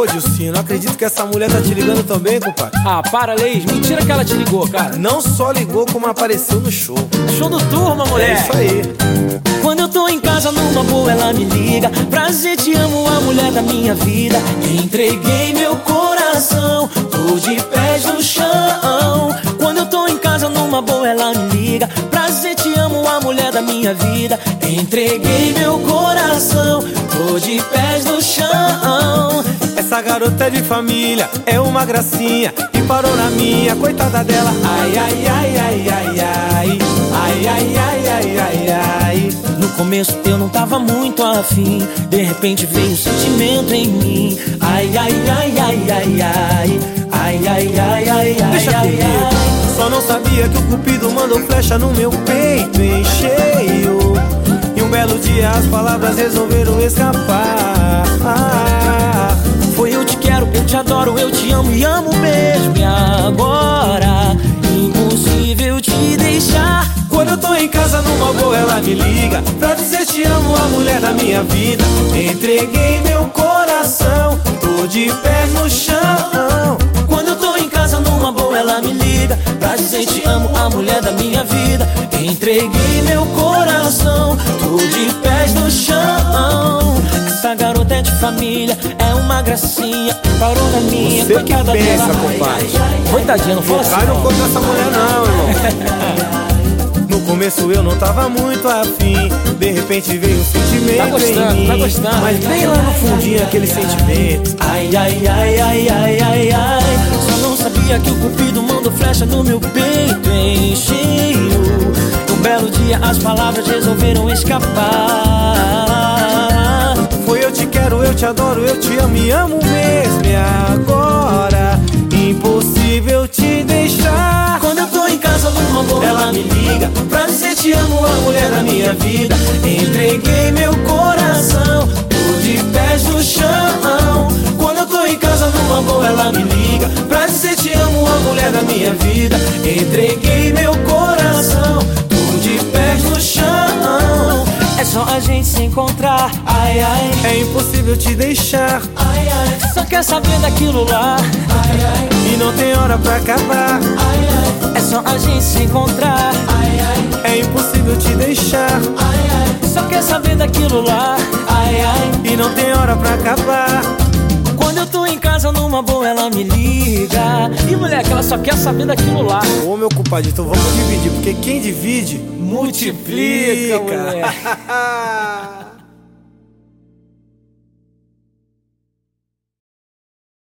Ô, Dilcinho, não acredito que essa mulher tá te ligando também, compadre. Ah, para, Leis. Mentira que ela te ligou, cara. Não só ligou, como apareceu no show. Show do turma, mulher. É isso aí. Quando eu tô em casa numa boa, ela me liga. Prazer, te amo, a mulher da minha vida. Entreguei meu coração, tô de pés no chão. Quando eu tô em casa numa boa, ela me liga. Prazer, te amo, a mulher da minha vida. Entreguei meu coração, tô de pés no chão. Essa garota é de família, é uma gracinha e parou na minha, coitada dela. Ai, ai, ai, ai, ai, ai. Ai, ai, ai, ai, ai, ai. No começo eu não tava muito afim, de repente veio um sentimento em mim. Ai, ai, ai, ai, ai, ai. Ai, ai, ai, ai, ai, Deixa ai, comigo. ai. Só não sabia que o cupido mandou flecha no meu peito em cheio. E um belo dia as palavras resolveram escapar. Adoro, eu te amo e amo mesmo. E agora, impossível te deixar. Quando eu tô em casa numa boa, ela me liga Pra dizer te amo, a mulher da minha vida Entreguei meu coração, tô de pés no chão Quando eu tô em casa numa boa, ela me liga Pra dizer te amo, a mulher da minha vida Entreguei meu coração, tô de pés no chão Essa garota é de família, é uma gracinha Parou na minha, Você que pensa, dela compadre. Coitadinha, não fala assim. Não. corpo dessa mulher não, irmão No começo eu não tava muito afim De repente veio um sentimento Tá gostando, em mim tá gostando. Mas bem lá no fundinho aquele sentimento Ai, ai, ai, ai, ai, ai, ai Só não sabia que o cupido mandou flecha no meu peito em cheio Um belo dia as palavras resolveram escapar te adoro, eu te amo e amo mesmo E agora, impossível te deixar. Quando eu tô em casa numa boa ela me liga. Pra dizer te amo, a mulher da minha vida. Entreguei meu coração, tô de pés no chão encontrar, ai ai. É impossível te deixar. Ai ai, só quer saber daquilo lá. Ai ai. E não tem hora pra acabar. Ai, ai, é só a gente se encontrar. Ai, ai, É impossível te deixar. Ai, ai, só quer saber daquilo lá. Ai, ai, E não tem hora pra acabar. Quando eu tô em casa numa boa, ela me liga. Ih, moleque, ela só quer saber daquilo lá. Ô meu compadre, então vamos dividir Porque quem divide Multiplica, multiplica.